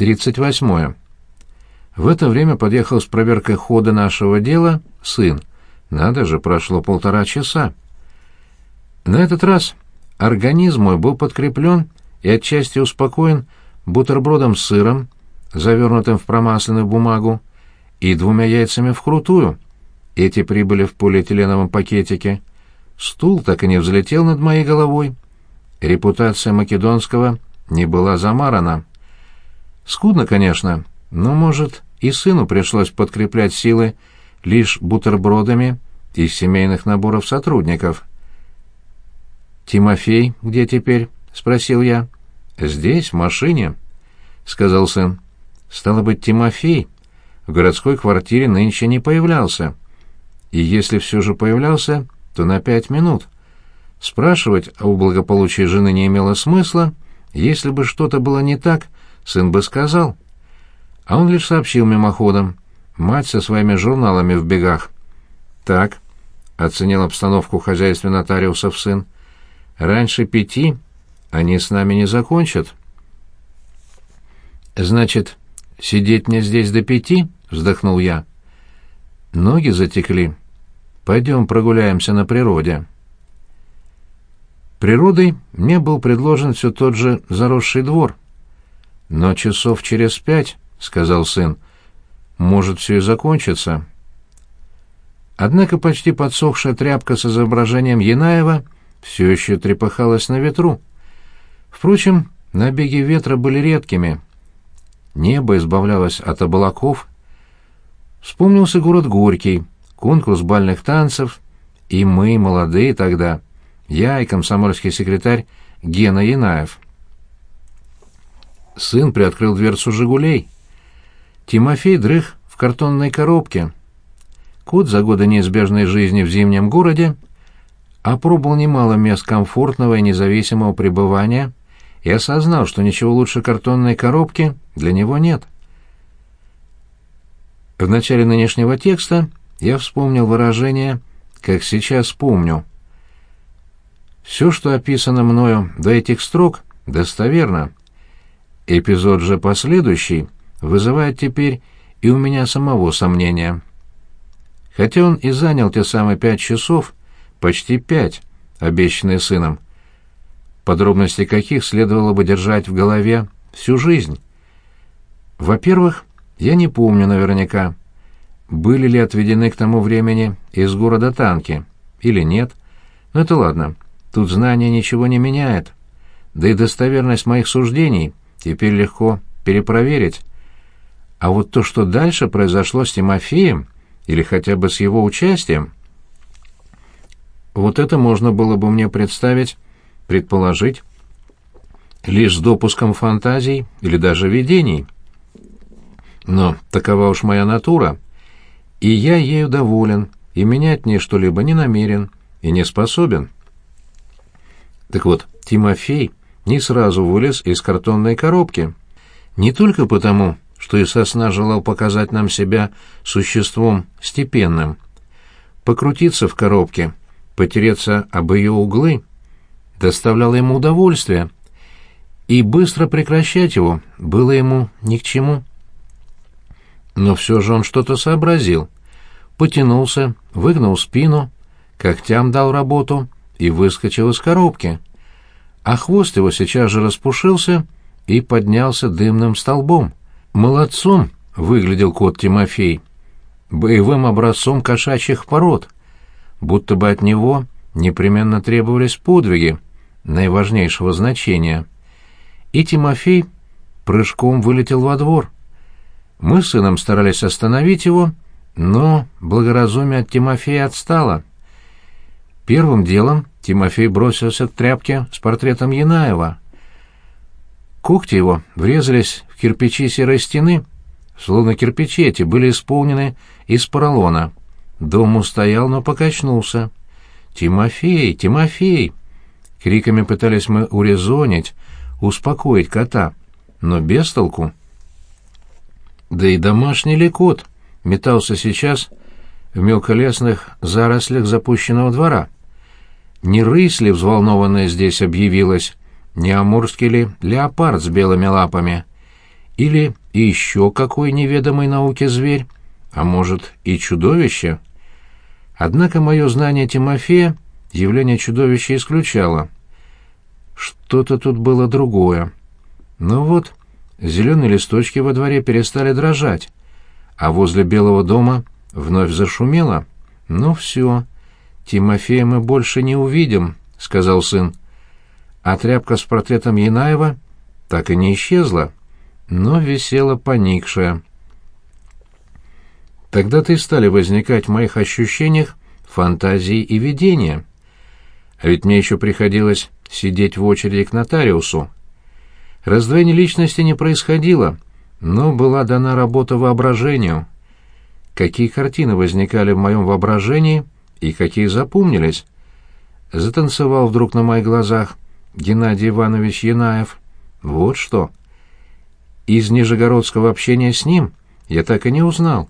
38. В это время подъехал с проверкой хода нашего дела сын. Надо же, прошло полтора часа. На этот раз организм мой был подкреплен и отчасти успокоен бутербродом с сыром, завернутым в промасленную бумагу, и двумя яйцами вкрутую. Эти прибыли в полиэтиленовом пакетике. Стул так и не взлетел над моей головой. Репутация Македонского не была замарана. Скудно, конечно, но, может, и сыну пришлось подкреплять силы лишь бутербродами из семейных наборов сотрудников. «Тимофей где теперь?» — спросил я. «Здесь, в машине», — сказал сын. «Стало быть, Тимофей в городской квартире нынче не появлялся. И если все же появлялся, то на пять минут. Спрашивать о благополучии жены не имело смысла. Если бы что-то было не так, сын бы сказал. А он лишь сообщил мимоходом. Мать со своими журналами в бегах. «Так», — оценил обстановку в хозяйстве нотариусов сын, — «раньше пяти они с нами не закончат». «Значит, сидеть мне здесь до пяти?» — вздохнул я. Ноги затекли. «Пойдем прогуляемся на природе». Природой мне был предложен все тот же заросший двор. Но часов через пять, — сказал сын, — может все и закончится. Однако почти подсохшая тряпка с изображением Янаева все еще трепыхалась на ветру. Впрочем, набеги ветра были редкими. Небо избавлялось от облаков. Вспомнился город Горький, конкурс бальных танцев, и мы, молодые тогда, я и комсомольский секретарь Гена Янаев. Сын приоткрыл дверцу «Жигулей». Тимофей дрых в картонной коробке. Кот за годы неизбежной жизни в зимнем городе опробовал немало мест комфортного и независимого пребывания и осознал, что ничего лучше картонной коробки для него нет. В начале нынешнего текста я вспомнил выражение «как сейчас помню». Все, что описано мною до этих строк, достоверно. Эпизод же последующий вызывает теперь и у меня самого сомнения. Хотя он и занял те самые пять часов, почти пять, обещанные сыном, подробности каких следовало бы держать в голове всю жизнь. Во-первых, я не помню наверняка, были ли отведены к тому времени из города танки или нет, но это ладно, тут знание ничего не меняет, да и достоверность моих суждений теперь легко перепроверить. А вот то, что дальше произошло с Тимофеем, или хотя бы с его участием, вот это можно было бы мне представить, предположить, лишь с допуском фантазий или даже видений. Но такова уж моя натура, и я ею доволен, и менять ней что-либо не намерен и не способен. Так вот, Тимофей не сразу вылез из картонной коробки. Не только потому, что и сосна желал показать нам себя существом степенным. Покрутиться в коробке, потереться об ее углы доставляло ему удовольствие, и быстро прекращать его было ему ни к чему. Но все же он что-то сообразил, потянулся, выгнул спину, когтям дал работу и выскочил из коробки — а хвост его сейчас же распушился и поднялся дымным столбом. Молодцом выглядел кот Тимофей, боевым образцом кошачьих пород, будто бы от него непременно требовались подвиги наиважнейшего значения. И Тимофей прыжком вылетел во двор. Мы с сыном старались остановить его, но благоразумие от Тимофея отстало. Первым делом Тимофей бросился к тряпке с портретом Янаева. Когти его врезались в кирпичи серой стены, словно кирпичи эти были исполнены из поролона. Дом устоял, но покачнулся. «Тимофей! Тимофей!» Криками пытались мы урезонить, успокоить кота, но без толку. Да и домашний ли кот метался сейчас в мелколесных зарослях запущенного двора. Не рысь ли взволнованная здесь объявилась, не амурский ли леопард с белыми лапами. Или еще какой неведомой науке зверь, а может и чудовище? Однако мое знание Тимофея явление чудовища исключало. Что-то тут было другое. Ну вот, зеленые листочки во дворе перестали дрожать, а возле Белого дома вновь зашумело. «Ну все, Тимофея мы больше не увидим», — сказал сын. А тряпка с портретом Янаева так и не исчезла, но висела поникшая. Тогда-то и стали возникать в моих ощущениях фантазии и видения. А ведь мне еще приходилось сидеть в очереди к нотариусу. Раздвоение личности не происходило, но была дана работа воображению. Какие картины возникали в моем воображении и какие запомнились. Затанцевал вдруг на моих глазах Геннадий Иванович Янаев. Вот что. Из нижегородского общения с ним я так и не узнал,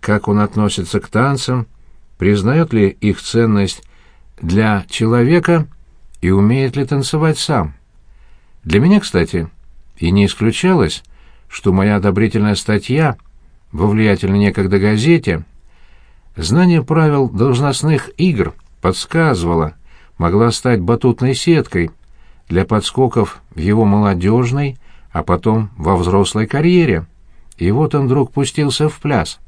как он относится к танцам, признает ли их ценность для человека и умеет ли танцевать сам. Для меня, кстати, и не исключалось, что моя одобрительная статья во влиятельной некогда газете знание правил должностных игр подсказывала, могла стать батутной сеткой для подскоков в его молодежной, а потом во взрослой карьере. И вот он вдруг пустился в пляс.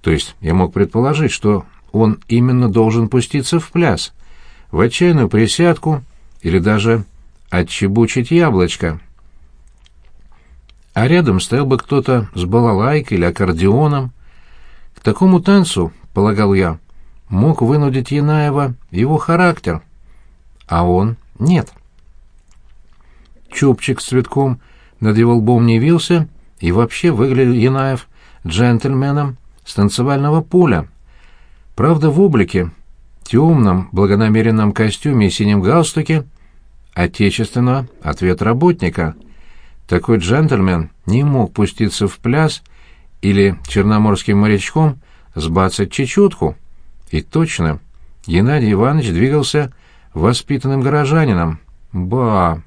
То есть я мог предположить, что он именно должен пуститься в пляс, в отчаянную присядку или даже отчебучить яблочко. А рядом стоял бы кто-то с балалайкой или аккордеоном. К такому танцу, полагал я, мог вынудить Янаева его характер, а он нет. Чубчик с цветком над его лбом не вился, и вообще выглядел Янаев джентльменом с танцевального поля. Правда, в облике, темном, благонамеренном костюме и синем галстуке, отечественного ответ работника. Такой джентльмен не мог пуститься в пляс или черноморским морячком сбацать чечетку. И точно, Геннадий Иванович двигался воспитанным горожанином. Ба!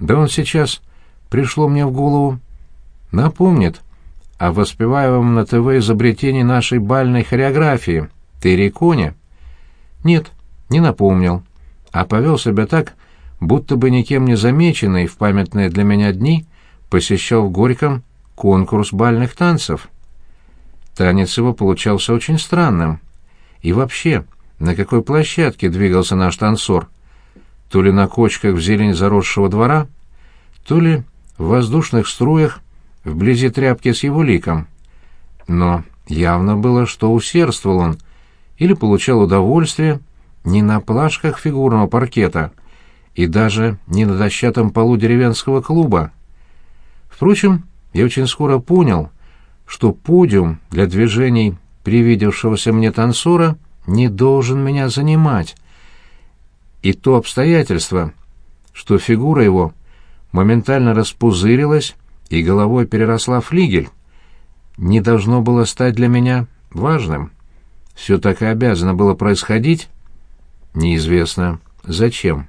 Да он сейчас, пришло мне в голову, напомнит о воспеваемом на ТВ изобретении нашей бальной хореографии — Терриконе? Нет, не напомнил, а повел себя так, будто бы никем не замеченный в памятные для меня дни посещал в Горьком конкурс бальных танцев. Танец его получался очень странным. И вообще, на какой площадке двигался наш танцор? То ли на кочках в зелень заросшего двора, то ли в воздушных струях вблизи тряпки с его ликом. Но явно было, что усердствовал он, или получал удовольствие не на плашках фигурного паркета и даже не на дощатом полу деревенского клуба. Впрочем, я очень скоро понял, что подиум для движений привидевшегося мне танцора не должен меня занимать. И то обстоятельство, что фигура его моментально распузырилась и головой переросла флигель, не должно было стать для меня важным все так и обязано было происходить? Неизвестно. Зачем?